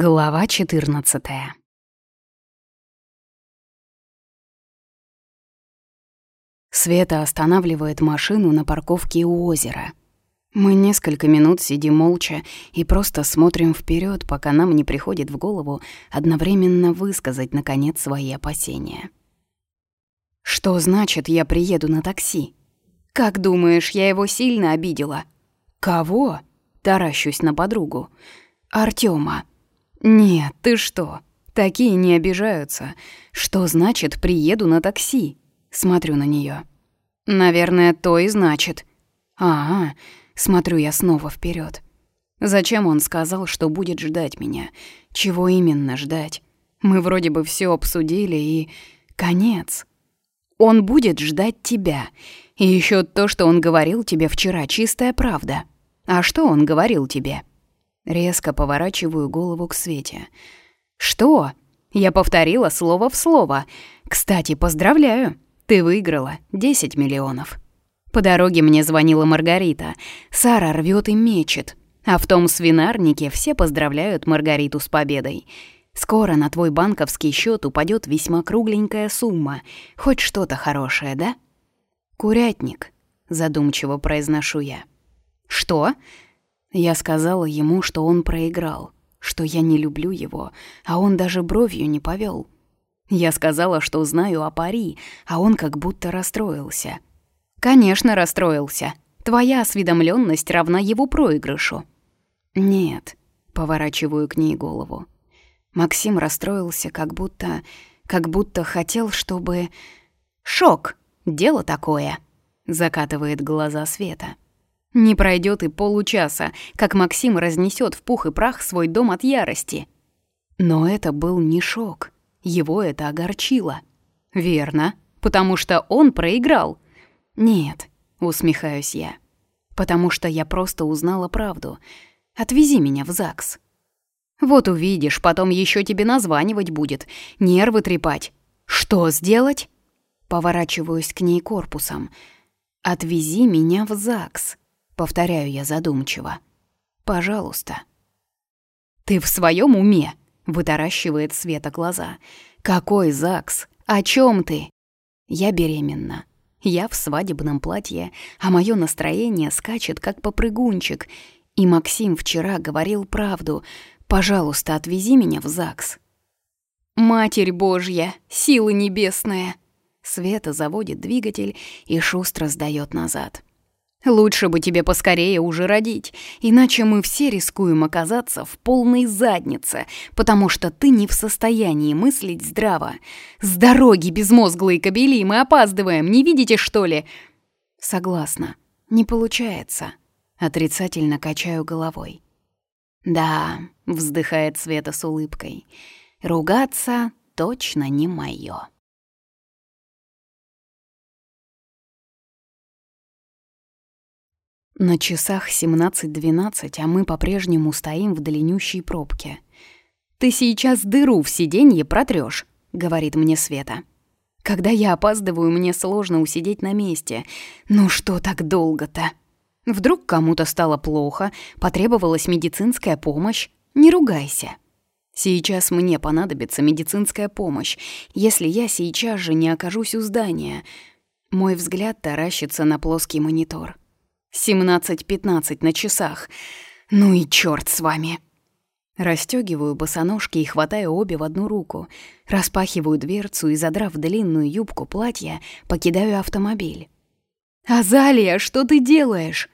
Глава 14 Света останавливает машину на парковке у озера. Мы несколько минут сидим молча и просто смотрим вперед, пока нам не приходит в голову одновременно высказать, наконец, свои опасения. «Что значит, я приеду на такси? Как думаешь, я его сильно обидела?» «Кого?» — таращусь на подругу. «Артёма». «Нет, ты что? Такие не обижаются. Что значит «приеду на такси»?» Смотрю на неё. «Наверное, то и значит». «Ага», смотрю я снова вперёд. Зачем он сказал, что будет ждать меня? Чего именно ждать? Мы вроде бы всё обсудили, и... Конец. Он будет ждать тебя. И ещё то, что он говорил тебе вчера, чистая правда. А что он говорил тебе?» Резко поворачиваю голову к Свете. «Что?» Я повторила слово в слово. «Кстати, поздравляю. Ты выиграла 10 миллионов». По дороге мне звонила Маргарита. Сара рвет и мечет. А в том свинарнике все поздравляют Маргариту с победой. Скоро на твой банковский счет упадет весьма кругленькая сумма. Хоть что-то хорошее, да? «Курятник», — задумчиво произношу я. «Что?» Я сказала ему, что он проиграл, что я не люблю его, а он даже бровью не повел. Я сказала, что знаю о пари, а он как будто расстроился. Конечно, расстроился. Твоя осведомленность равна его проигрышу. Нет, поворачиваю к ней голову. Максим расстроился, как будто... как будто хотел, чтобы... Шок! Дело такое! Закатывает глаза Света. Не пройдет и получаса, как Максим разнесет в пух и прах свой дом от ярости. Но это был не шок. Его это огорчило. Верно, потому что он проиграл. Нет, усмехаюсь я. Потому что я просто узнала правду. Отвези меня в ЗАГС. Вот увидишь, потом еще тебе названивать будет, нервы трепать. Что сделать? Поворачиваюсь к ней корпусом. Отвези меня в ЗАГС. Повторяю я задумчиво. «Пожалуйста». «Ты в своем уме?» — вытаращивает Света глаза. «Какой ЗАГС? О чем ты?» «Я беременна. Я в свадебном платье, а мое настроение скачет, как попрыгунчик. И Максим вчера говорил правду. Пожалуйста, отвези меня в ЗАГС». «Матерь Божья, силы небесная!» Света заводит двигатель и шустро сдает назад. Лучше бы тебе поскорее уже родить, иначе мы все рискуем оказаться в полной заднице, потому что ты не в состоянии мыслить здраво. С дороги, безмозглые кобели, мы опаздываем, не видите, что ли?» «Согласна. Не получается». Отрицательно качаю головой. «Да», — вздыхает Света с улыбкой, — «ругаться точно не моё». На часах 17.12, а мы по-прежнему стоим в длиннющей пробке. «Ты сейчас дыру в сиденье протрёшь», — говорит мне Света. «Когда я опаздываю, мне сложно усидеть на месте. Ну что так долго-то?» Вдруг кому-то стало плохо, потребовалась медицинская помощь. Не ругайся. Сейчас мне понадобится медицинская помощь, если я сейчас же не окажусь у здания. Мой взгляд таращится на плоский монитор. Семнадцать пятнадцать на часах. Ну и чёрт с вами. Растёгиваю босоножки и хватаю обе в одну руку. Распахиваю дверцу и, задрав длинную юбку платья, покидаю автомобиль. «Азалия, что ты делаешь?»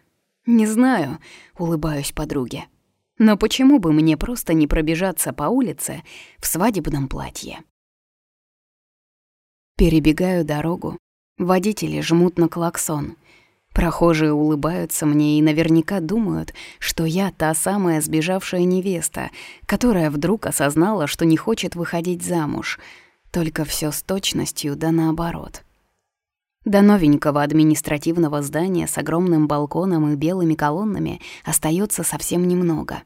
«Не знаю», — улыбаюсь подруге. «Но почему бы мне просто не пробежаться по улице в свадебном платье?» Перебегаю дорогу. Водители жмут на клаксон. Прохожие улыбаются мне и наверняка думают, что я та самая сбежавшая невеста, которая вдруг осознала, что не хочет выходить замуж. Только все с точностью да наоборот. До новенького административного здания с огромным балконом и белыми колоннами остается совсем немного.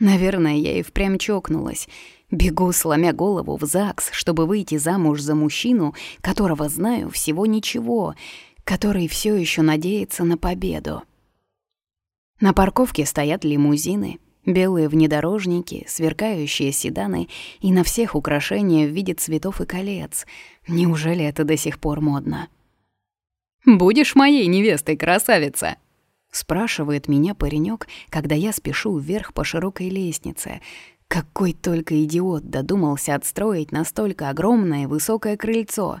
Наверное, я и впрямь чокнулась. Бегу, сломя голову в ЗАГС, чтобы выйти замуж за мужчину, которого знаю всего ничего — который все еще надеется на победу. На парковке стоят лимузины, Белые внедорожники, сверкающие седаны и на всех украшения в виде цветов и колец. Неужели это до сих пор модно? «Будешь моей невестой, красавица?» Спрашивает меня паренек, когда я спешу вверх по широкой лестнице. Какой только идиот додумался отстроить настолько огромное высокое крыльцо.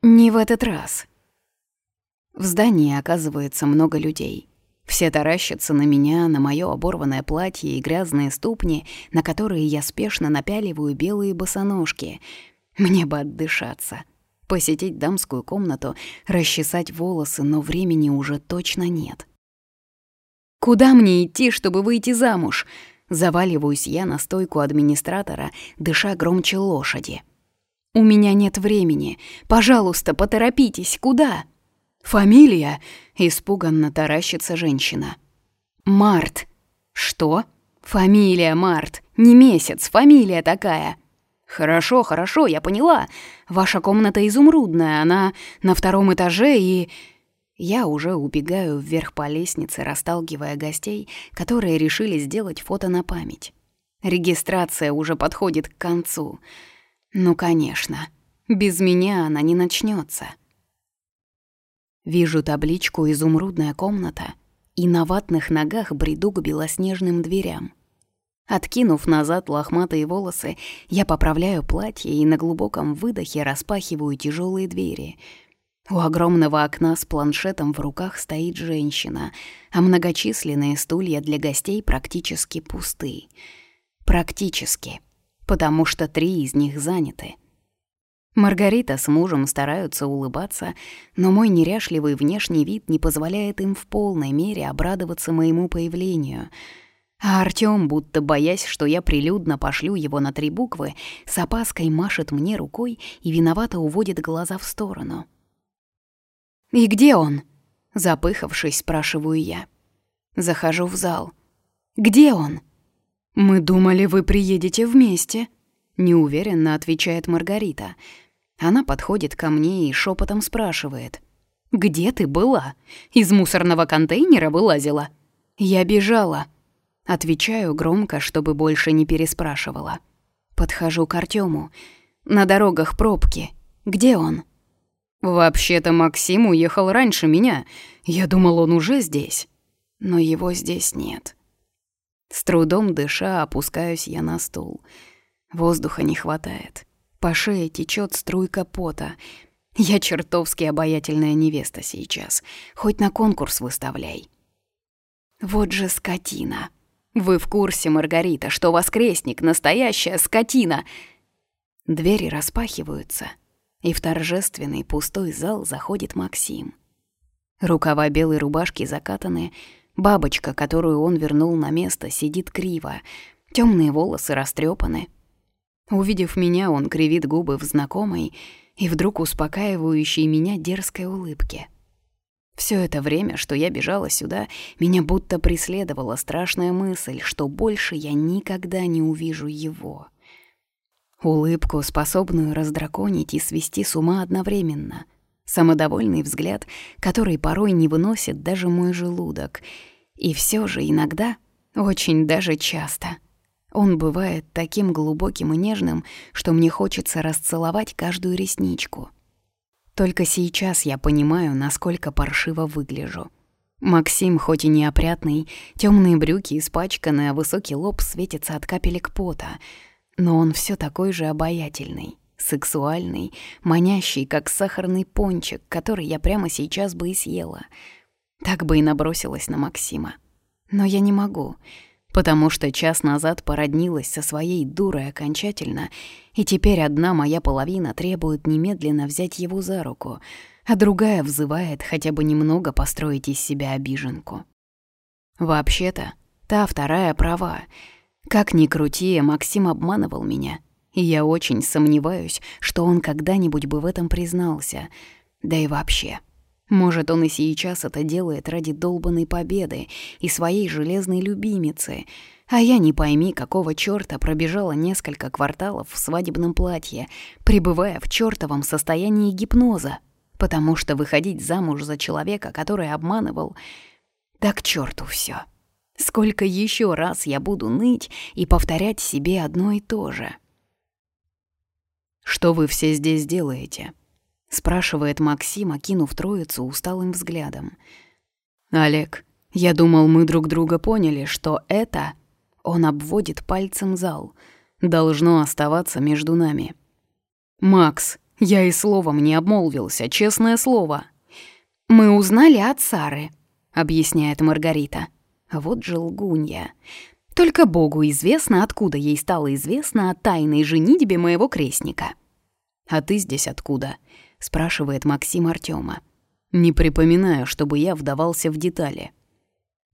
Не в этот раз. В здании оказывается много людей. Все таращатся на меня, на моё оборванное платье и грязные ступни, на которые я спешно напяливаю белые босоножки. Мне бы отдышаться. Посетить дамскую комнату, расчесать волосы, но времени уже точно нет. «Куда мне идти, чтобы выйти замуж?» Заваливаюсь я на стойку администратора, дыша громче лошади. «У меня нет времени. Пожалуйста, поторопитесь. Куда?» «Фамилия?» — испуганно таращится женщина. «Март». «Что?» «Фамилия Март. Не месяц, фамилия такая». «Хорошо, хорошо, я поняла. Ваша комната изумрудная, она на втором этаже и...» Я уже убегаю вверх по лестнице, расталкивая гостей, которые решили сделать фото на память. Регистрация уже подходит к концу. Ну, конечно, без меня она не начнется. Вижу табличку «Изумрудная комната» и на ватных ногах бреду к белоснежным дверям. Откинув назад лохматые волосы, я поправляю платье и на глубоком выдохе распахиваю тяжелые двери. У огромного окна с планшетом в руках стоит женщина, а многочисленные стулья для гостей практически пусты. Практически, потому что три из них заняты — Маргарита с мужем стараются улыбаться, но мой неряшливый внешний вид не позволяет им в полной мере обрадоваться моему появлению. А Артём, будто боясь, что я прилюдно пошлю его на три буквы, с опаской машет мне рукой и виновато уводит глаза в сторону. «И где он?» — запыхавшись, спрашиваю я. Захожу в зал. «Где он?» «Мы думали, вы приедете вместе», — неуверенно отвечает Маргарита — она подходит ко мне и шепотом спрашивает. «Где ты была? Из мусорного контейнера вылазила?» «Я бежала». Отвечаю громко, чтобы больше не переспрашивала. Подхожу к Артёму. «На дорогах пробки. Где он?» «Вообще-то Максим уехал раньше меня. Я думал, он уже здесь. Но его здесь нет». С трудом дыша опускаюсь я на стул. Воздуха не хватает. По шее течет струйка пота. Я чертовски обаятельная невеста сейчас. Хоть на конкурс выставляй. Вот же скотина. Вы в курсе, Маргарита, что воскресник — настоящая скотина? Двери распахиваются, и в торжественный пустой зал заходит Максим. Рукава белой рубашки закатаны, бабочка, которую он вернул на место, сидит криво, темные волосы растрепаны, Увидев меня, он кривит губы в знакомой и вдруг успокаивающей меня дерзкой улыбке. Все это время, что я бежала сюда, меня будто преследовала страшная мысль, что больше я никогда не увижу его. Улыбку, способную раздраконить и свести с ума одновременно. Самодовольный взгляд, который порой не выносит даже мой желудок. И все же иногда, очень даже часто — он бывает таким глубоким и нежным, что мне хочется расцеловать каждую ресничку. Только сейчас я понимаю, насколько паршиво выгляжу. Максим, хоть и неопрятный, темные брюки испачканы, а высокий лоб светится от капелек пота, но он все такой же обаятельный, сексуальный, манящий, как сахарный пончик, который я прямо сейчас бы и съела. Так бы и набросилась на Максима. Но я не могу — потому что час назад породнилась со своей дурой окончательно, и теперь одна моя половина требует немедленно взять его за руку, а другая взывает хотя бы немного построить из себя обиженку. Вообще-то, та вторая права. Как ни крути, Максим обманывал меня, и я очень сомневаюсь, что он когда-нибудь бы в этом признался, да и вообще... Может, он и сейчас это делает ради долбанной победы и своей железной любимицы, а я не пойми, какого чёрта пробежала несколько кварталов в свадебном платье, пребывая в чёртовом состоянии гипноза, потому что выходить замуж за человека, который обманывал, так к чёрту всё. Сколько еще раз я буду ныть и повторять себе одно и то же? «Что вы все здесь делаете?» — спрашивает Максим, окинув троицу усталым взглядом. «Олег, я думал, мы друг друга поняли, что это...» Он обводит пальцем зал. «Должно оставаться между нами». «Макс, я и словом не обмолвился, честное слово». «Мы узнали от Сары», — объясняет Маргарита. Вот же лгунья. Только Богу известно, откуда ей стало известно о тайной женитьбе моего крестника. «А ты здесь откуда?» — спрашивает Максим Артема. «Не припоминаю, чтобы я вдавался в детали».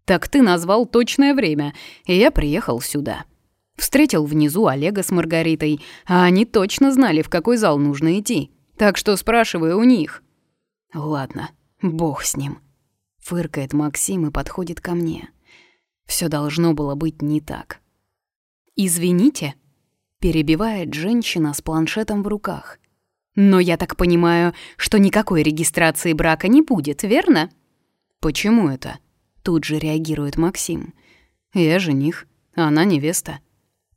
«Так ты назвал точное время, и я приехал сюда». Встретил внизу Олега с Маргаритой, а они точно знали, в какой зал нужно идти. Так что спрашиваю у них. «Ладно, бог с ним», — фыркает Максим и подходит ко мне. Все должно было быть не так. «Извините», — перебивает женщина с планшетом в руках. «Но я так понимаю, что никакой регистрации брака не будет, верно?» «Почему это?» — тут же реагирует Максим. «Я жених, а она невеста».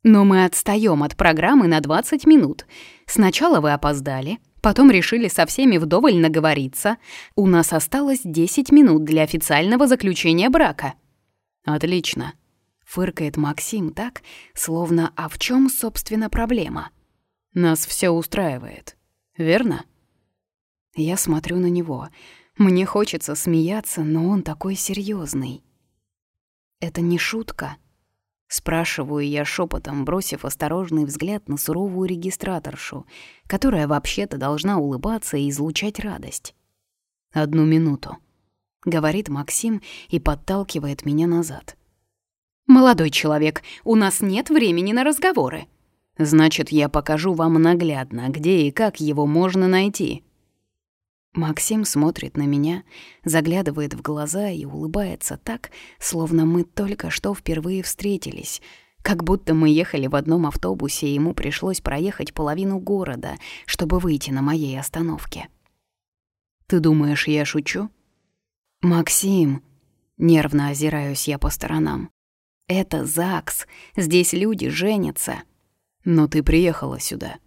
«Но мы отстаем от программы на 20 минут. Сначала вы опоздали, потом решили со всеми вдоволь наговориться. У нас осталось 10 минут для официального заключения брака». «Отлично», — фыркает Максим так, словно «а в чем, собственно, проблема?» «Нас все устраивает, верно?» Я смотрю на него. Мне хочется смеяться, но он такой серьезный. «Это не шутка?» Спрашиваю я шепотом, бросив осторожный взгляд на суровую регистраторшу, которая вообще-то должна улыбаться и излучать радость. «Одну минуту», — говорит Максим и подталкивает меня назад. «Молодой человек, у нас нет времени на разговоры». «Значит, я покажу вам наглядно, где и как его можно найти». Максим смотрит на меня, заглядывает в глаза и улыбается так, словно мы только что впервые встретились, как будто мы ехали в одном автобусе, и ему пришлось проехать половину города, чтобы выйти на моей остановке. «Ты думаешь, я шучу?» «Максим!» — нервно озираюсь я по сторонам. «Это ЗАГС, здесь люди женятся». «Но ты приехала сюда.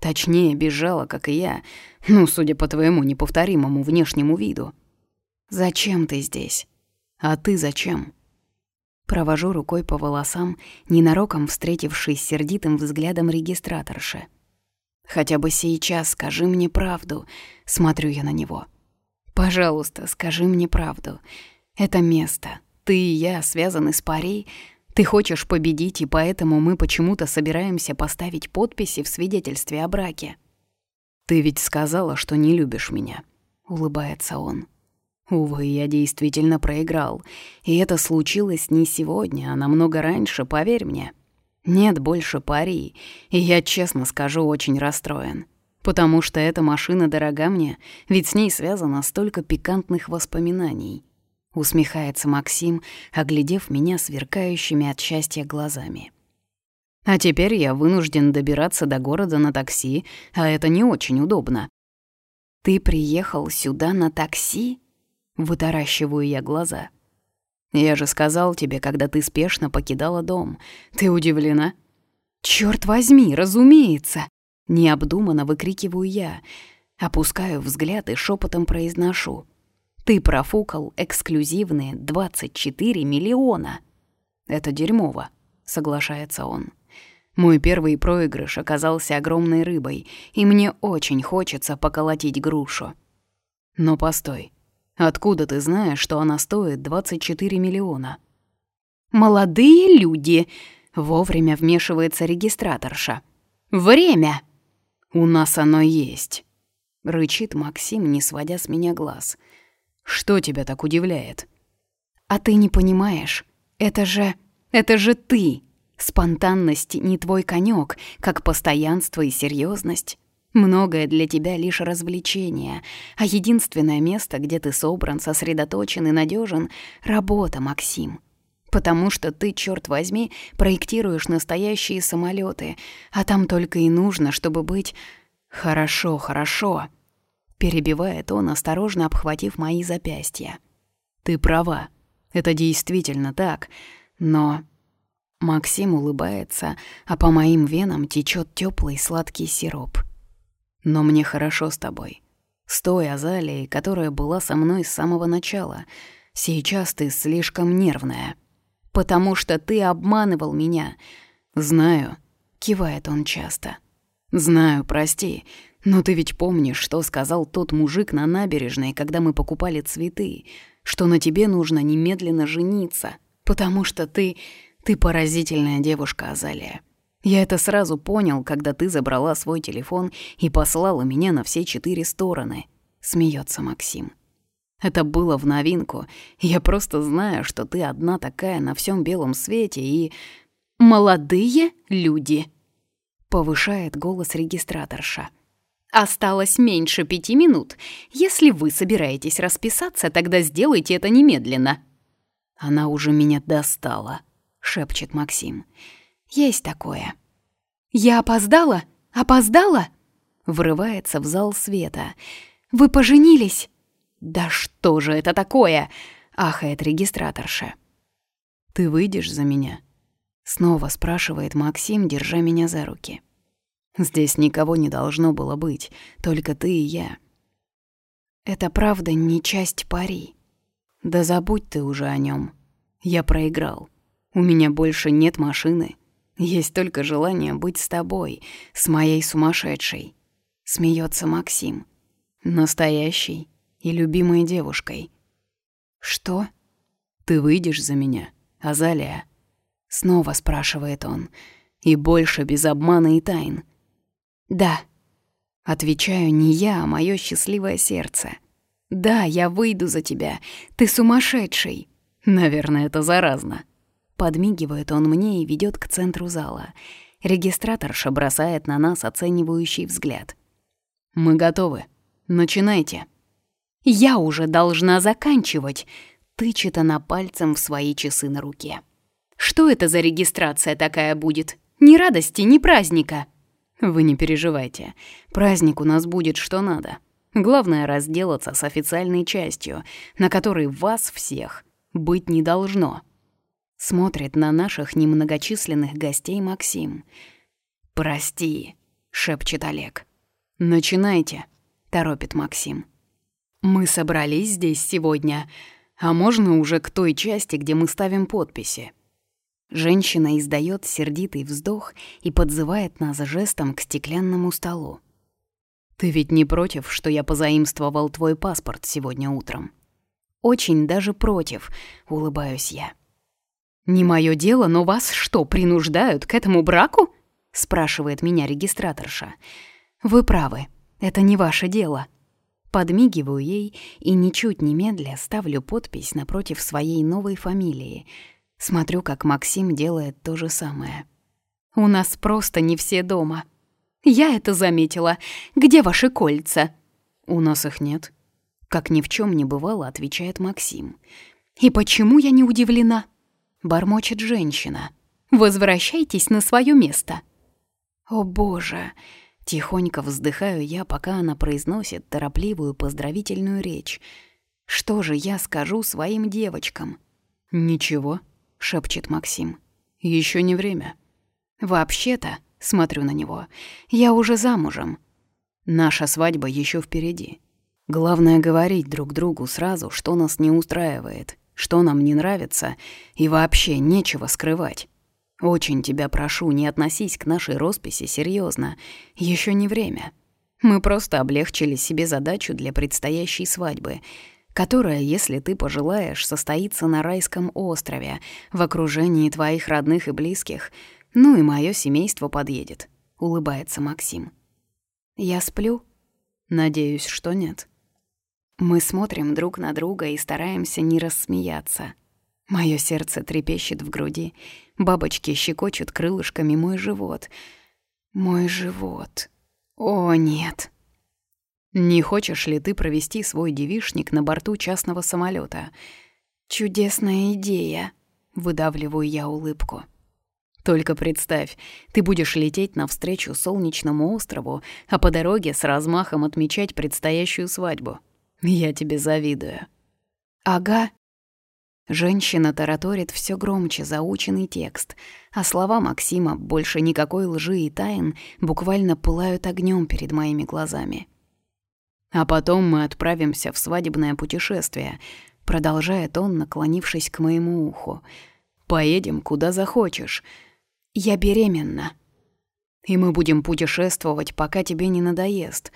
Точнее, бежала, как и я, ну, судя по твоему неповторимому внешнему виду». «Зачем ты здесь? А ты зачем?» Провожу рукой по волосам, ненароком встретившись сердитым взглядом регистраторши. «Хотя бы сейчас скажи мне правду», — смотрю я на него. Пожалуйста, скажи мне правду. Это место, ты и я связаны с парей. Ты хочешь победить, и поэтому мы почему-то собираемся поставить подписи в свидетельстве о браке. Ты ведь сказала, что не любишь меня, улыбается он. Увы, я действительно проиграл. И это случилось не сегодня, а намного раньше, поверь мне. Нет больше пари, и я, честно скажу, очень расстроен. Потому что эта машина дорога мне, ведь с ней связано столько пикантных воспоминаний. Усмехается Максим, оглядев меня сверкающими от счастья глазами. А теперь я вынужден добираться до города на такси, а это не очень удобно. «Ты приехал сюда на такси?» Вытаращиваю я глаза. «Я же сказал тебе, когда ты спешно покидала дом. Ты удивлена?» «Чёрт возьми, разумеется!» Необдуманно выкрикиваю я, опускаю взгляд и шепотом произношу. «Ты профукал эксклюзивные 24 миллиона!» «Это дерьмово», — соглашается он. «Мой первый проигрыш оказался огромной рыбой, и мне очень хочется поколотить грушу». «Но постой, откуда ты знаешь, что она стоит 24 миллиона?» «Молодые люди!» — вовремя вмешивается регистраторша. «Время!» «У нас оно есть», — рычит Максим, не сводя с меня глаз. «Что тебя так удивляет?» «А ты не понимаешь, это же... это же ты!» Спонтанность не твой конек, как постоянство и серьезность. Многое для тебя лишь развлечение, а единственное место, где ты собран, сосредоточен и надежен — работа, Максим. Потому что ты, черт возьми, проектируешь настоящие самолеты, а там только и нужно, чтобы быть... Хорошо, хорошо. Перебивает он, осторожно обхватив мои запястья. Ты права. Это действительно так. Но Максим улыбается, а по моим венам течет теплый сладкий сироп. Но мне хорошо с тобой. С той Азалией, которая была со мной с самого начала. Сейчас ты слишком нервная. Потому что ты обманывал меня. Знаю, кивает он часто. Знаю, прости, но ты ведь помнишь, что сказал тот мужик на набережной, когда мы покупали цветы, что на тебе нужно немедленно жениться, потому что ты ты поразительная девушка, Азалия. Я это сразу понял, когда ты забрала свой телефон и послала меня на все четыре стороны. Смеется Максим. Это было в новинку. Я просто знаю, что ты одна такая на всем белом свете и... Молодые люди. Повышает голос регистраторша. Осталось меньше пяти минут. Если вы собираетесь расписаться, тогда сделайте это немедленно. Она уже меня достала шепчет Максим. Есть такое. Я опоздала? Опоздала? Врывается в зал света. Вы поженились? Да что же это такое? ахает регистраторша. Ты выйдешь за меня? Снова спрашивает Максим, держа меня за руки. Здесь никого не должно было быть, только ты и я. Это правда не часть пари. Да забудь ты уже о нем. Я проиграл. У меня больше нет машины. Есть только желание быть с тобой, с моей сумасшедшей. Смеется Максим. Настоящей и любимой девушкой. Что? Ты выйдешь за меня, Азалия? Снова спрашивает он. И больше без обмана и тайн. Да. Отвечаю не я, а мое счастливое сердце. Да, я выйду за тебя. Ты сумасшедший. Наверное, это заразно. Подмигивает он мне и ведет к центру зала. Регистраторша бросает на нас оценивающий взгляд. «Мы готовы. Начинайте». «Я уже должна заканчивать», — тычет она пальцем в свои часы на руке. «Что это за регистрация такая будет? Ни радости, ни праздника». «Вы не переживайте. Праздник у нас будет что надо. Главное — разделаться с официальной частью, на которой вас всех быть не должно». Смотрит на наших немногочисленных гостей Максим. «Прости», — шепчет Олег. «Начинайте», — торопит Максим. «Мы собрались здесь сегодня, а можно уже к той части, где мы ставим подписи?» Женщина издает сердитый вздох и подзывает нас жестом к стеклянному столу. «Ты ведь не против, что я позаимствовал твой паспорт сегодня утром?» «Очень даже против», — улыбаюсь я. «Не мое дело, но вас что, принуждают к этому браку?» — спрашивает меня регистраторша. «Вы правы, это не ваше дело». Подмигиваю ей и ничуть немедля ставлю подпись напротив своей новой фамилии. Смотрю, как Максим делает то же самое. «У нас просто не все дома». «Я это заметила. Где ваши кольца?» «У нас их нет». Как ни в чем не бывало, отвечает Максим. «И почему я не удивлена?» бормочет женщина. «Возвращайтесь на свое место». «О боже!» Тихонько вздыхаю я, пока она произносит торопливую поздравительную речь. «Что же я скажу своим девочкам?» «Ничего», — шепчет Максим. Еще не время». «Вообще-то», — смотрю на него, — «я уже замужем». «Наша свадьба еще впереди. Главное говорить друг другу сразу, что нас не устраивает, что нам не нравится, и вообще нечего скрывать. Очень тебя прошу, не относись к нашей росписи серьезно. Еще не время. Мы просто облегчили себе задачу для предстоящей свадьбы, которая, если ты пожелаешь, состоится на райском острове, в окружении твоих родных и близких. Ну и мое семейство подъедет, улыбается Максим. Я сплю? Надеюсь, что нет. Мы смотрим друг на друга и стараемся не рассмеяться. Моё сердце трепещет в груди, бабочки щекочут крылышками мой живот. Мой живот. О, нет. Не хочешь ли ты провести свой девишник на борту частного самолета? Чудесная идея, выдавливаю я улыбку. Только представь, ты будешь лететь навстречу солнечному острову, а по дороге с размахом отмечать предстоящую свадьбу. Я тебе завидую. Ага. Женщина тараторит все громче заученный текст, а слова Максима больше никакой лжи и тайн буквально пылают огнем перед моими глазами. А потом мы отправимся в свадебное путешествие, продолжает он, наклонившись к моему уху. Поедем куда захочешь. Я беременна. И мы будем путешествовать, пока тебе не надоест.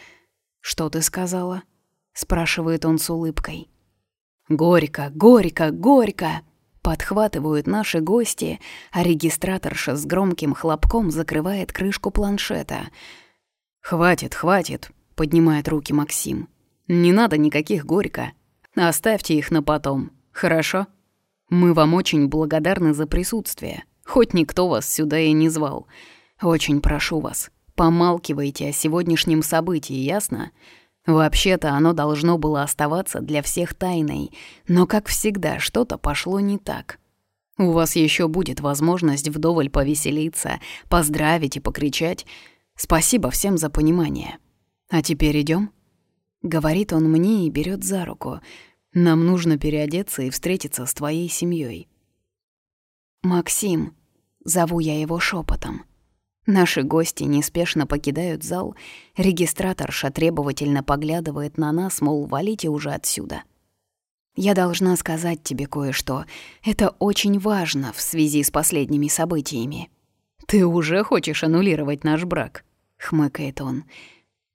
Что ты сказала? спрашивает он с улыбкой. «Горько, горько, горько!» Подхватывают наши гости, а регистраторша с громким хлопком закрывает крышку планшета. «Хватит, хватит!» — поднимает руки Максим. «Не надо никаких горько. Оставьте их на потом, хорошо? Мы вам очень благодарны за присутствие, хоть никто вас сюда и не звал. Очень прошу вас, помалкивайте о сегодняшнем событии, ясно? Вообще-то оно должно было оставаться для всех тайной, но, как всегда, что-то пошло не так. У вас еще будет возможность вдоволь повеселиться, поздравить и покричать. Спасибо всем за понимание. А теперь идем. Говорит он мне и берет за руку. Нам нужно переодеться и встретиться с твоей семьей. Максим, зову я его шепотом. Наши гости неспешно покидают зал, регистраторша требовательно поглядывает на нас, мол, валите уже отсюда. Я должна сказать тебе кое-что. Это очень важно в связи с последними событиями. Ты уже хочешь аннулировать наш брак? хмыкает он.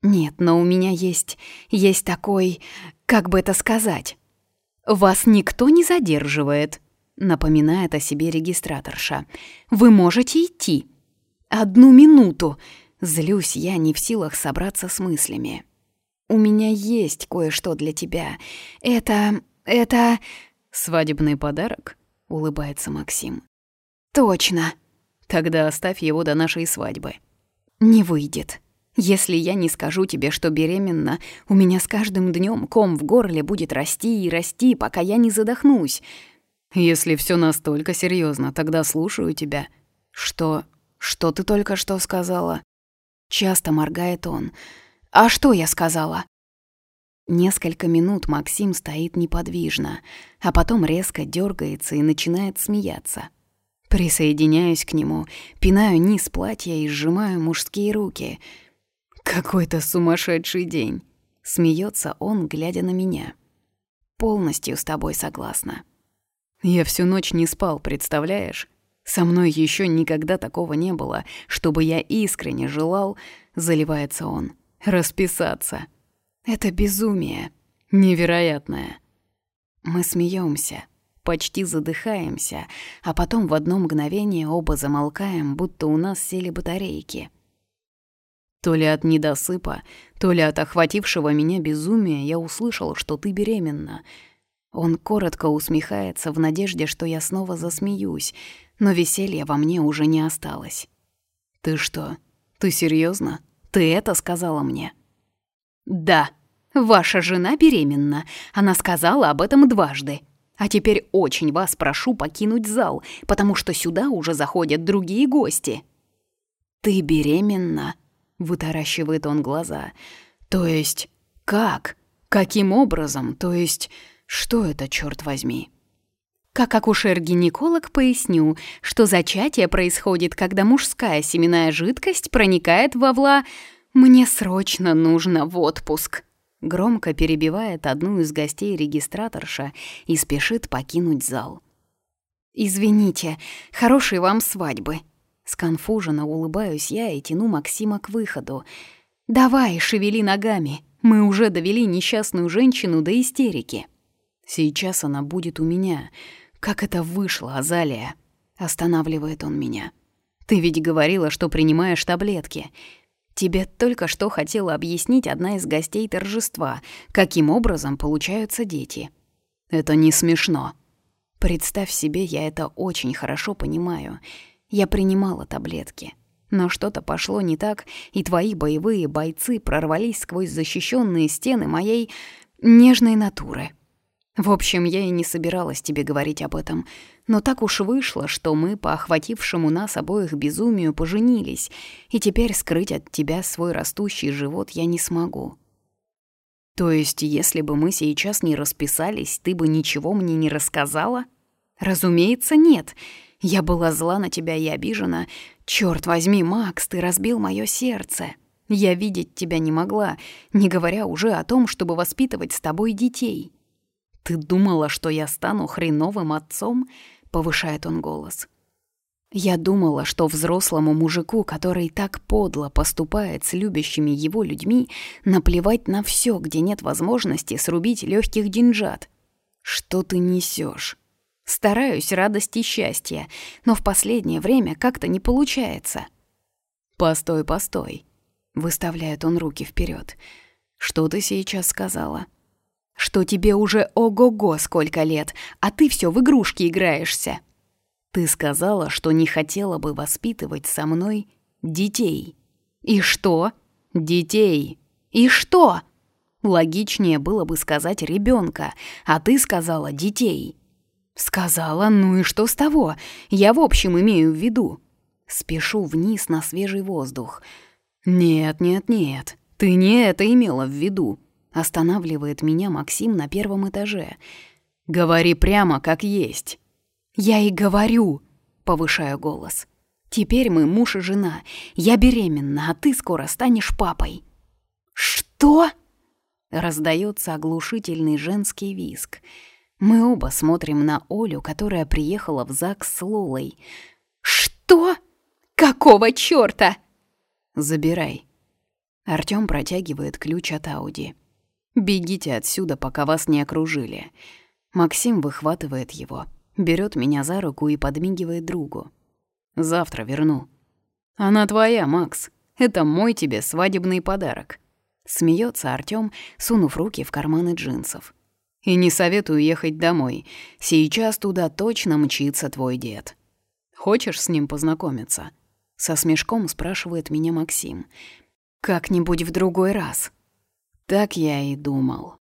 Нет, но у меня есть есть такой, как бы это сказать? Вас никто не задерживает, напоминает о себе регистраторша. Вы можете идти. Одну минуту. Злюсь я не в силах собраться с мыслями. У меня есть кое-что для тебя. Это... это... Свадебный подарок? Улыбается Максим. Точно. Тогда оставь его до нашей свадьбы. Не выйдет. Если я не скажу тебе, что беременна, у меня с каждым днем ком в горле будет расти и расти, пока я не задохнусь. Если все настолько серьезно, тогда слушаю тебя. Что «Что ты только что сказала?» Часто моргает он. «А что я сказала?» Несколько минут Максим стоит неподвижно, а потом резко дергается и начинает смеяться. Присоединяюсь к нему, пинаю низ платья и сжимаю мужские руки. «Какой-то сумасшедший день!» — смеется он, глядя на меня. «Полностью с тобой согласна». «Я всю ночь не спал, представляешь? Со мной еще никогда такого не было, чтобы я искренне желал, заливается он, расписаться. Это безумие, невероятное. Мы смеемся, почти задыхаемся, а потом в одно мгновение оба замолкаем, будто у нас сели батарейки. То ли от недосыпа, то ли от охватившего меня безумия я услышал, что ты беременна. Он коротко усмехается в надежде, что я снова засмеюсь, но веселья во мне уже не осталось. «Ты что, ты серьезно? Ты это сказала мне?» «Да, ваша жена беременна. Она сказала об этом дважды. А теперь очень вас прошу покинуть зал, потому что сюда уже заходят другие гости». «Ты беременна?» — вытаращивает он глаза. «То есть, как? Каким образом? То есть, что это, черт возьми?» Как акушер-гинеколог поясню, что зачатие происходит, когда мужская семенная жидкость проникает во вла... «Мне срочно нужно в отпуск», — громко перебивает одну из гостей регистраторша и спешит покинуть зал. «Извините, хорошей вам свадьбы». Сконфуженно улыбаюсь я и тяну Максима к выходу. «Давай, шевели ногами, мы уже довели несчастную женщину до истерики». «Сейчас она будет у меня», «Как это вышло, Азалия?» Останавливает он меня. «Ты ведь говорила, что принимаешь таблетки. Тебе только что хотела объяснить одна из гостей торжества, каким образом получаются дети. Это не смешно. Представь себе, я это очень хорошо понимаю. Я принимала таблетки. Но что-то пошло не так, и твои боевые бойцы прорвались сквозь защищенные стены моей нежной натуры. В общем, я и не собиралась тебе говорить об этом, но так уж вышло, что мы по охватившему нас обоих безумию поженились, и теперь скрыть от тебя свой растущий живот я не смогу. То есть, если бы мы сейчас не расписались, ты бы ничего мне не рассказала? Разумеется, нет. Я была зла на тебя и обижена. Черт возьми, Макс, ты разбил мое сердце. Я видеть тебя не могла, не говоря уже о том, чтобы воспитывать с тобой детей. Ты думала, что я стану хреновым отцом? Повышает он голос. Я думала, что взрослому мужику, который так подло поступает с любящими его людьми, наплевать на все, где нет возможности срубить легких деньжат. Что ты несешь? Стараюсь радости и счастья, но в последнее время как-то не получается. Постой, постой. Выставляет он руки вперед. Что ты сейчас сказала? Что тебе уже ого-го сколько лет, а ты все в игрушки играешься. Ты сказала, что не хотела бы воспитывать со мной детей. И что? Детей. И что? Логичнее было бы сказать ребенка, а ты сказала детей. Сказала, ну и что с того? Я в общем имею в виду. Спешу вниз на свежий воздух. Нет, нет, нет, ты не это имела в виду. Останавливает меня Максим на первом этаже. Говори прямо, как есть. Я и говорю, повышаю голос. Теперь мы муж и жена. Я беременна, а ты скоро станешь папой. Что? Раздается оглушительный женский визг. Мы оба смотрим на Олю, которая приехала в ЗАГС с Лолой. «Что? Какого чёрта?» «Забирай». Артём протягивает ключ от Ауди. «Бегите отсюда, пока вас не окружили». Максим выхватывает его, берет меня за руку и подмигивает другу. «Завтра верну». «Она твоя, Макс. Это мой тебе свадебный подарок». Смеется Артём, сунув руки в карманы джинсов. И не советую ехать домой. Сейчас туда точно мчится твой дед. Хочешь с ним познакомиться?» Со смешком спрашивает меня Максим. «Как-нибудь в другой раз». Так я и думал.